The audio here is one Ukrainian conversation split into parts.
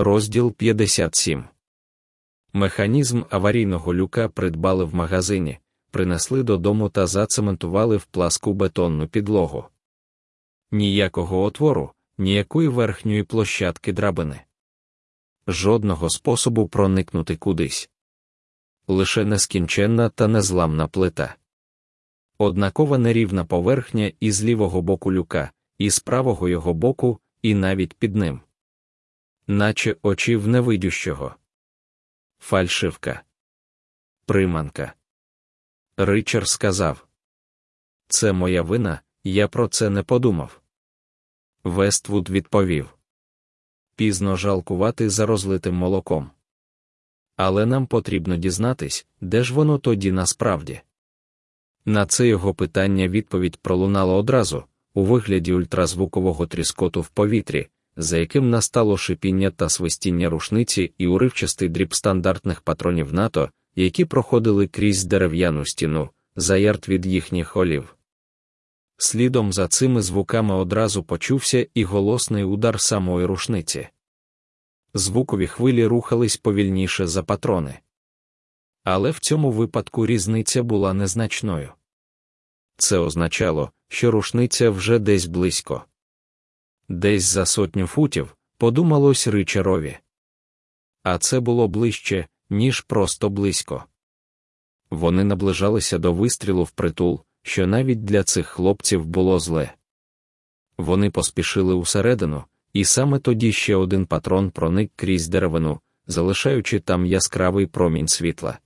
Розділ 57 Механізм аварійного люка придбали в магазині, принесли додому та зацементували в пласку бетонну підлогу. Ніякого отвору, ніякої верхньої площадки драбини. Жодного способу проникнути кудись. Лише нескінченна та незламна плита. Однакова нерівна поверхня і з лівого боку люка, і з правого його боку, і навіть під ним. Наче очі в невидющого. Фальшивка. Приманка. Ричард сказав: Це моя вина, я про це не подумав. Вествуд відповів: Пізно жалкувати за розлитим молоком. Але нам потрібно дізнатись, де ж воно тоді насправді. На це його питання відповідь пролунала одразу, у вигляді ультразвукового тріскоту в повітрі, за яким настало шипіння та свистіння рушниці і уривчастий дріб стандартних патронів НАТО, які проходили крізь дерев'яну стіну, за ярд від їхніх голів. Слідом за цими звуками одразу почувся і голосний удар самої рушниці. Звукові хвилі рухались повільніше за патрони. Але в цьому випадку різниця була незначною. Це означало, що рушниця вже десь близько. Десь за сотню футів, подумалось Ричарові. А це було ближче, ніж просто близько. Вони наближалися до вистрілу в притул, що навіть для цих хлопців було зле. Вони поспішили усередину, і саме тоді ще один патрон проник крізь деревину, залишаючи там яскравий промінь світла.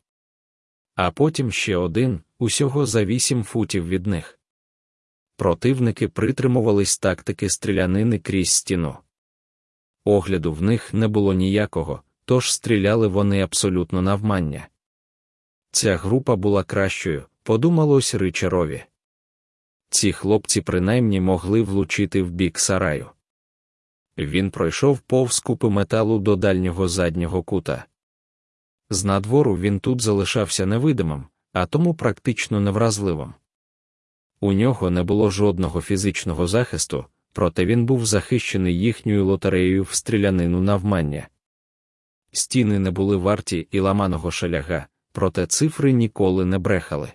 А потім ще один, усього за вісім футів від них. Противники притримувались тактики стрілянини крізь стіну. Огляду в них не було ніякого, тож стріляли вони абсолютно навмання. Ця група була кращою, подумалось Ричарові. Ці хлопці принаймні могли влучити в бік сараю. Він пройшов повз купи металу до дальнього заднього кута. З надвору він тут залишався невидимим, а тому практично невразливим. У нього не було жодного фізичного захисту, проте він був захищений їхньою лотереєю в стрілянину навмання. Стіни не були варті і ламаного шаляга, проте цифри ніколи не брехали.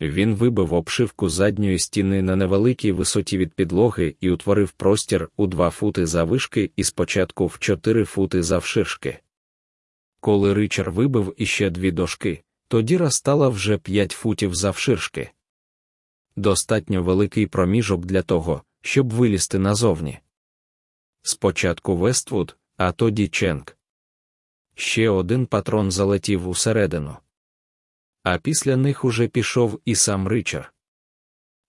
Він вибив обшивку задньої стіни на невеликій висоті від підлоги і утворив простір у два фути заввишки і спочатку в чотири фути завширшки. Коли Ричар вибив іще дві дошки, то діра стала вже п'ять футів завширшки. Достатньо великий проміжок для того, щоб вилізти назовні. Спочатку Вествуд, а тоді Ченк. Ще один патрон залетів усередину. А після них уже пішов і сам Ричар.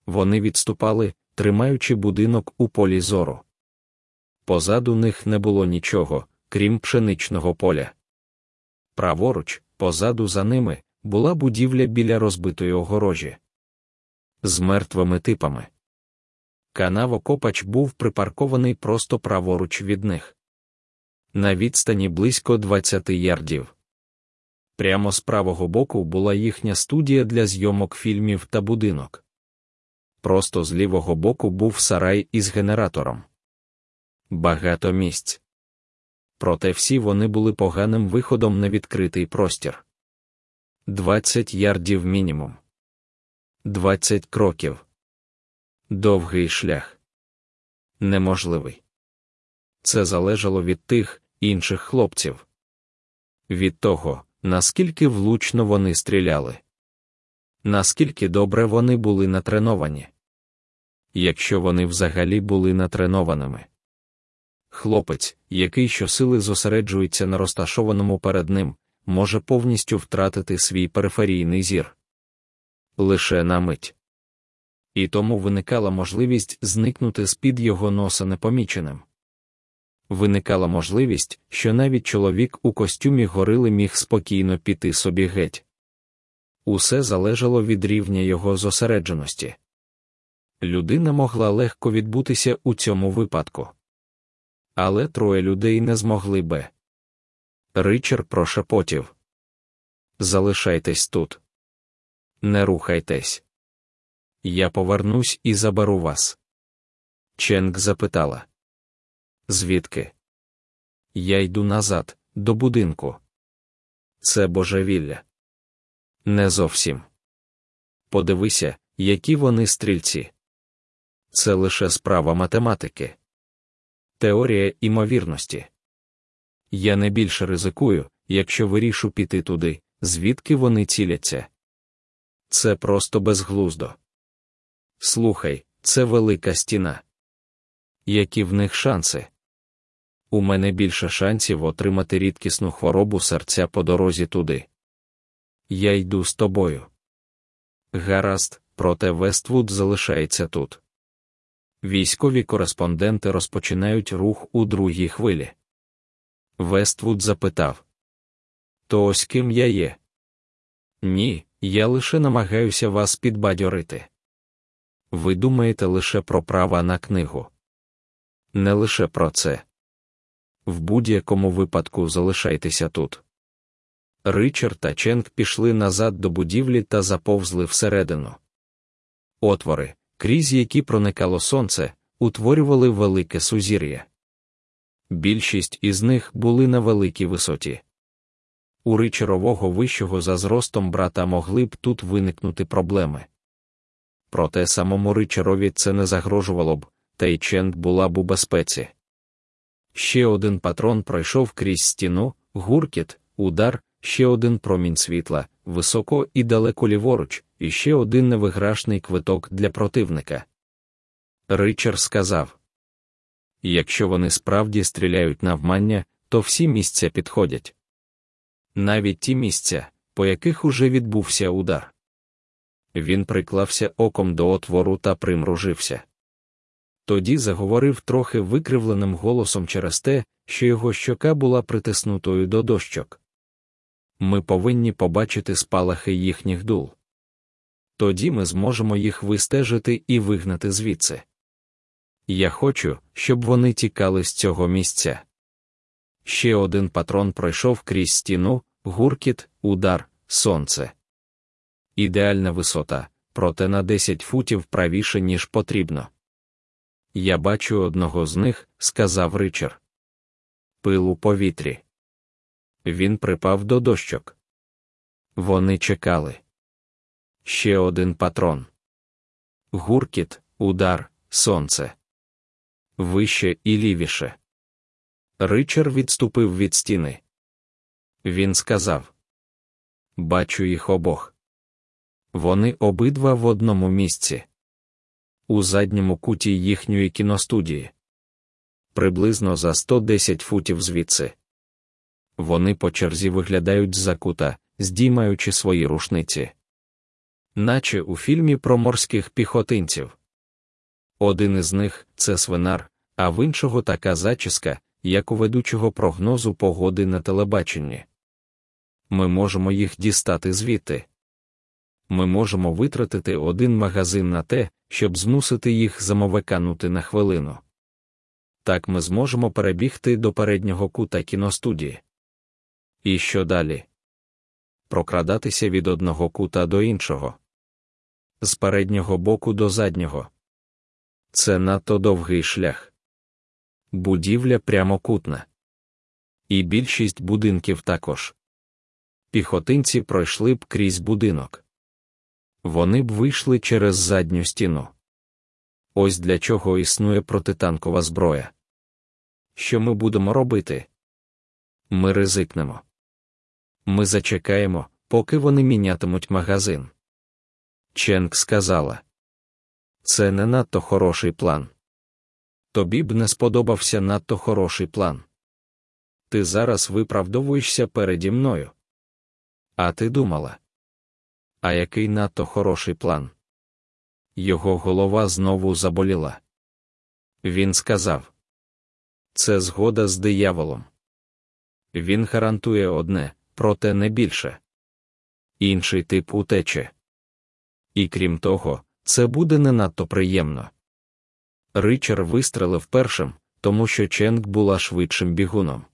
Вони відступали, тримаючи будинок у полі зору. Позаду них не було нічого, крім пшеничного поля. Праворуч, позаду за ними, була будівля біля розбитої огорожі. З мертвими типами. Канавокопач був припаркований просто праворуч від них. На відстані близько 20 ярдів. Прямо з правого боку була їхня студія для зйомок фільмів та будинок. Просто з лівого боку був сарай із генератором. Багато місць. Проте всі вони були поганим виходом на відкритий простір. 20 ярдів мінімум. 20 кроків. Довгий шлях. Неможливий. Це залежало від тих інших хлопців. Від того, наскільки влучно вони стріляли, наскільки добре вони були натреновані, якщо вони взагалі були натренованими. Хлопець, який щосили зосереджується на розташованому перед ним, може повністю втратити свій периферійний зір лише на мить. І тому виникала можливість зникнути з під його носа непоміченим виникала можливість, що навіть чоловік у костюмі горили міг спокійно піти собі геть. Усе залежало від рівня його зосередженості. Людина могла легко відбутися у цьому випадку. Але троє людей не змогли би. Ричард прошепотів Залишайтесь тут. Не рухайтесь. Я повернусь і заберу вас. Ченк запитала. Звідки? Я йду назад, до будинку. Це божевілля. Не зовсім. Подивися, які вони стрільці. Це лише справа математики. Теорія імовірності. Я не більше ризикую, якщо вирішу піти туди, звідки вони ціляться. Це просто безглуздо. Слухай, це велика стіна. Які в них шанси? У мене більше шансів отримати рідкісну хворобу серця по дорозі туди. Я йду з тобою. Гаразд, проте Вествуд залишається тут. Військові кореспонденти розпочинають рух у другій хвилі. Вествуд запитав: То ось ким я є? Ні, я лише намагаюся вас підбадьорити. Ви думаєте лише про права на книгу. Не лише про це. В будь-якому випадку залишайтеся тут. Ричард та Ченк пішли назад до будівлі та заповзли всередину. Отвори, крізь які проникало сонце, утворювали велике сузір'я. Більшість із них були на великій висоті. У ричарового вищого за зростом брата могли б тут виникнути проблеми. Проте самому ричарові це не загрожувало б, та й Ченк була б у безпеці. Ще один патрон пройшов крізь стіну, гуркіт, удар, ще один промінь світла, високо і далеко ліворуч, і ще один невиграшний квиток для противника. Ричард сказав: Якщо вони справді стріляють навмання, то всі місця підходять. Навіть ті місця, по яких уже відбувся удар. Він приклався оком до отвору та примружився. Тоді заговорив трохи викривленим голосом через те, що його щока була притиснутою до дощок. Ми повинні побачити спалахи їхніх дул. Тоді ми зможемо їх вистежити і вигнати звідси. Я хочу, щоб вони тікали з цього місця. Ще один патрон пройшов крізь стіну, гуркіт, удар, сонце. Ідеальна висота, проте на 10 футів правіше, ніж потрібно. Я бачу одного з них, сказав Ричард. Пил у повітрі. Він припав до дощок. Вони чекали. Ще один патрон. Гуркіт, удар, сонце. Вище і лівіше. Ричард відступив від стіни. Він сказав: Бачу їх обох. Вони обидва в одному місці у задньому куті їхньої кіностудії. Приблизно за 110 футів звідси. Вони по черзі виглядають з-за кута, здіймаючи свої рушниці. Наче у фільмі про морських піхотинців. Один із них це свинар, а в іншого така зачіска, як у ведучого прогнозу погоди на телебаченні. Ми можемо їх дістати звідти. Ми можемо витратити один магазин на те, щоб змусити їх замовиканути на хвилину. Так ми зможемо перебігти до переднього кута кіностудії. І що далі? Прокрадатися від одного кута до іншого, з переднього боку до заднього. Це надто довгий шлях. Будівля прямокутна. І більшість будинків також. Піхотинці пройшли б крізь будинок вони б вийшли через задню стіну. Ось для чого існує протитанкова зброя. Що ми будемо робити? Ми ризикнемо. Ми зачекаємо, поки вони мінятимуть магазин. Ченк сказала: Це не надто хороший план. Тобі б не сподобався надто хороший план. Ти зараз виправдовуєшся переді мною. А ти думала? А який надто хороший план. Його голова знову заболіла. Він сказав: Це згода з дияволом. Він гарантує одне, проте не більше. Інший тип утече. І крім того, це буде не надто приємно. Ричард вистрелив першим, тому що Ченк була швидшим бігуном.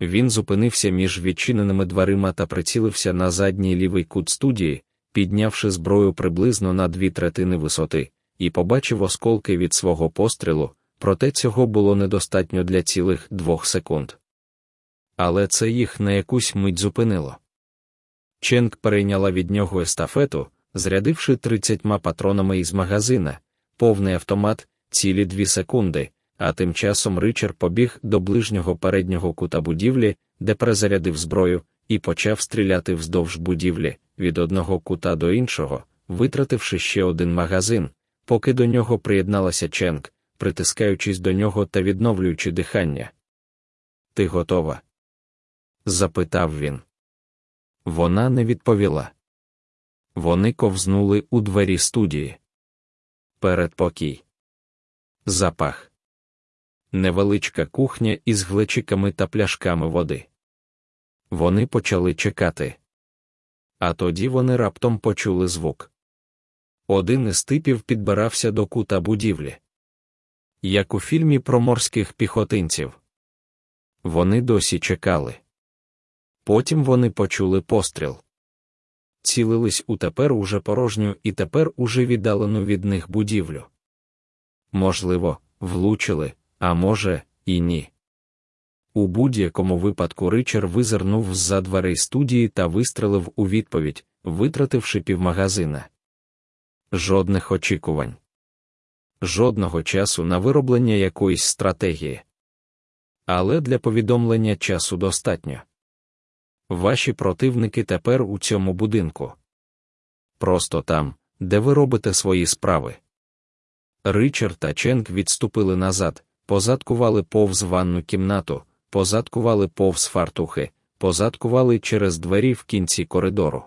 Він зупинився між відчиненими дверима та прицілився на задній лівий кут студії, піднявши зброю приблизно на дві третини висоти, і побачив осколки від свого пострілу, проте цього було недостатньо для цілих двох секунд. Але це їх на якусь мить зупинило. Ченк перейняла від нього естафету, зрядивши тридцятьма патронами із магазина, повний автомат, цілі дві секунди, а тим часом Ричард побіг до ближнього переднього кута будівлі, де перезарядив зброю, і почав стріляти вздовж будівлі від одного кута до іншого, витративши ще один магазин, поки до нього приєдналася Ченк, притискаючись до нього та відновлюючи дихання. Ти готова? запитав він. Вона не відповіла. Вони ковзнули у двері студії. Передпокій. Запах. Невеличка кухня із глечиками та пляшками води. Вони почали чекати. А тоді вони раптом почули звук. Один із типів підбирався до кута будівлі. Як у фільмі про морських піхотинців. Вони досі чекали. Потім вони почули постріл. Цілились у тепер уже порожню і тепер уже віддалену від них будівлю. Можливо, влучили, а може, і ні. У будь-якому випадку Ричар визирнув з за дверей студії та вистрелив у відповідь, витративши півмагазина. Жодних очікувань. Жодного часу на вироблення якоїсь стратегії. Але для повідомлення часу достатньо. Ваші противники тепер у цьому будинку. Просто там, де ви робите свої справи. Ричард та Ченк відступили назад, позадкували повз ванну кімнату, позадкували повз фартухи, позадкували через двері в кінці коридору.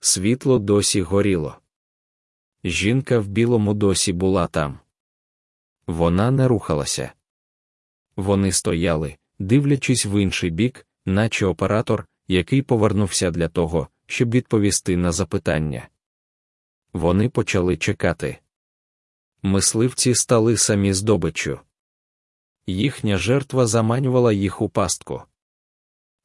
Світло досі горіло. Жінка в білому досі була там. Вона не рухалася. Вони стояли, дивлячись в інший бік, наче оператор, який повернувся для того, щоб відповісти на запитання. Вони почали чекати. Мисливці стали самі здобиччю. Їхня жертва заманювала їх у пастку.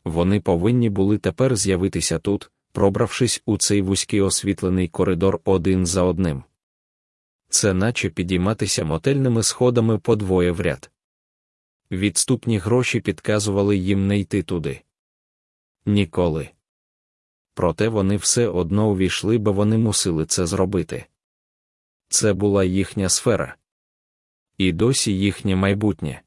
Вони повинні були тепер з'явитися тут, пробравшись у цей вузький освітлений коридор один за одним. Це наче підійматися мотельними сходами по двоє в ряд. Відступні гроші підказували їм не йти туди. Ніколи. Проте вони все одно увійшли, бо вони мусили це зробити. Це була їхня сфера. І досі їхнє майбутнє.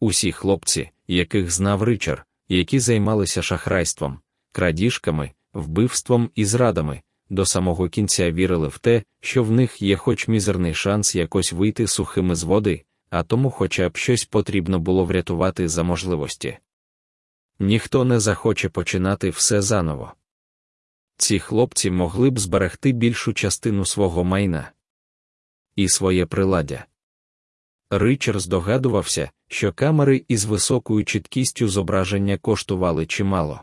Усі хлопці, яких знав Ричар, які займалися шахрайством, крадіжками, вбивством і зрадами, до самого кінця вірили в те, що в них є хоч мізерний шанс якось вийти сухими з води, а тому хоча б щось потрібно було врятувати за можливості. Ніхто не захоче починати все заново. Ці хлопці могли б зберегти більшу частину свого майна і своє приладдя. Ричард здогадувався, що камери із високою чіткістю зображення коштували чимало.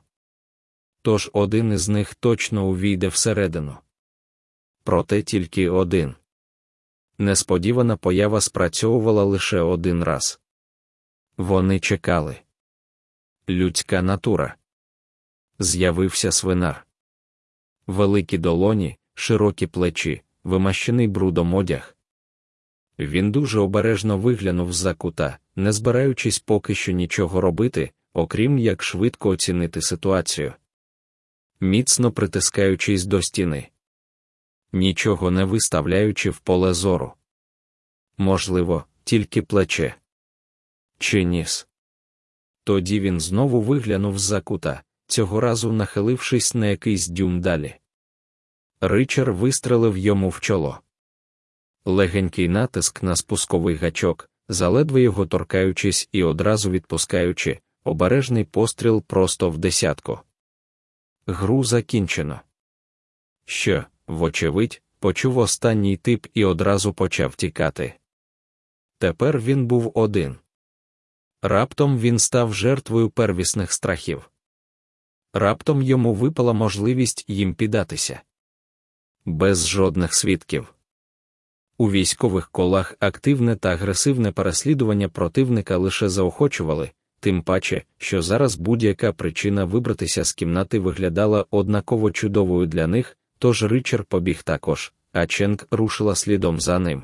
Тож один із них точно увійде всередину. Проте тільки один. Несподівана поява спрацьовувала лише один раз. Вони чекали. Людська натура. З'явився свинар. Великі долоні, широкі плечі, вимащений брудом одяг. Він дуже обережно виглянув з-за кута, не збираючись поки що нічого робити, окрім як швидко оцінити ситуацію. Міцно притискаючись до стіни, нічого не виставляючи в поле зору. Можливо, тільки плече чи ніс. Тоді він знову виглянув з-за кута, цього разу нахилившись на якийсь дюм далі. Ричар вистрелив йому в чоло легенький натиск на спусковий гачок, заледве його торкаючись і одразу відпускаючи, обережний постріл просто в десятку. Гру закінчено. Що, вочевидь, почув останній тип і одразу почав тікати. Тепер він був один. Раптом він став жертвою первісних страхів. Раптом йому випала можливість їм піддатися. Без жодних свідків. У військових колах активне та агресивне переслідування противника лише заохочували, тим паче, що зараз будь-яка причина вибратися з кімнати виглядала однаково чудовою для них, тож Ричард побіг також, а Ченк рушила слідом за ним.